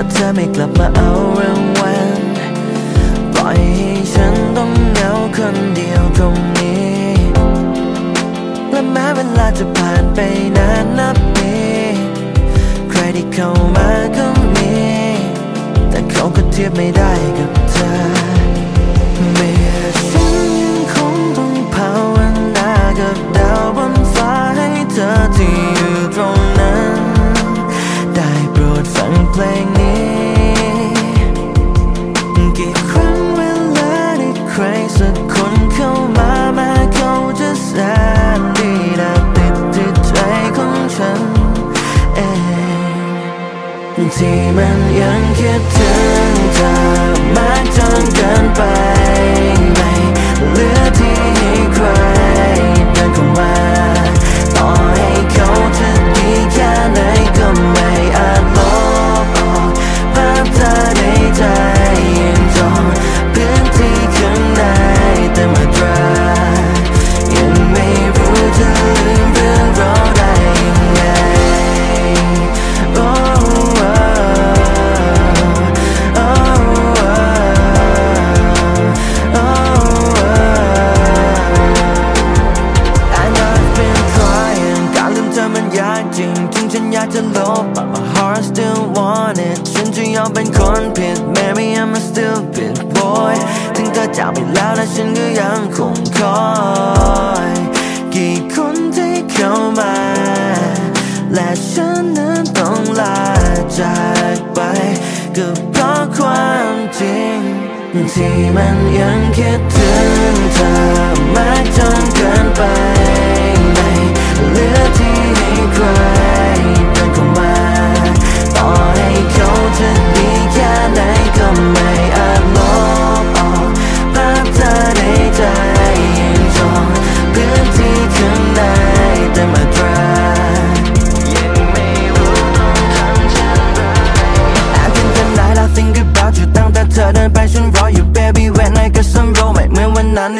แต่เธอไม่กลับมาเอารางวัลปล่อยให้ฉันต้องเหงาคนเดียวตรงนี้ และแม้เวลาจะผ่านไปนานนับปีใครที่เข้ามาก็มี แต่เขาก็เทียบไม่ได้กับเธอเมื่อฉันยังคงต้องภาวนากับดาวบนฟ้าให้เธอที่อยู่ตรง งนี้กี่ครั้งเวลาที่ใครสักคนเข้ามาแม้เขาจะแสนดีแต่ติดที่ใจของฉันเองที่มันยังคิดถึง ฉันอยากจะลบ but my heart still want it ฉันจะยอมเป็นคนผิด Maybe I'm a stupid boy ถึงเธอจากไปแล้วและฉันก็ยังคงคอย กี่คนที่เข้ามา และฉันนั้นต้องลาจากไปก็เพราะความจริง ที่มันยังคิดถึงเธอมากจนเกินไป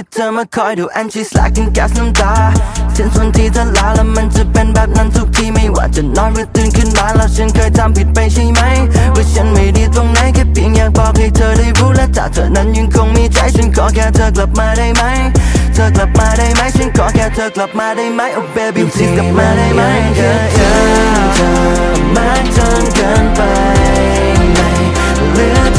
ที่เธอมาคอยดู and she's like in gas น้ำตาเส้นส่วนที่เธอลาแล้วมันจะเป็นแบบนั้นทุกทีไม่ว่าจะนอนหรือตื่นขึ้นมาแล้วฉันเคยทำผิดไปใช่ไหมว่าฉันไม่ดีตรงไหนแค่เพียงอยากบอกให้เธอได้รู้และถ้าเธอนั้นยังคงมีใจฉันขอแค่เธอกลับมาได้ไหมเธอกลับมาได้ไหมฉันขอแค่เธอกลับมาได้ไหม oh baby please กลับมาได้ไหมเธอเธอมากจนเกินไปไหม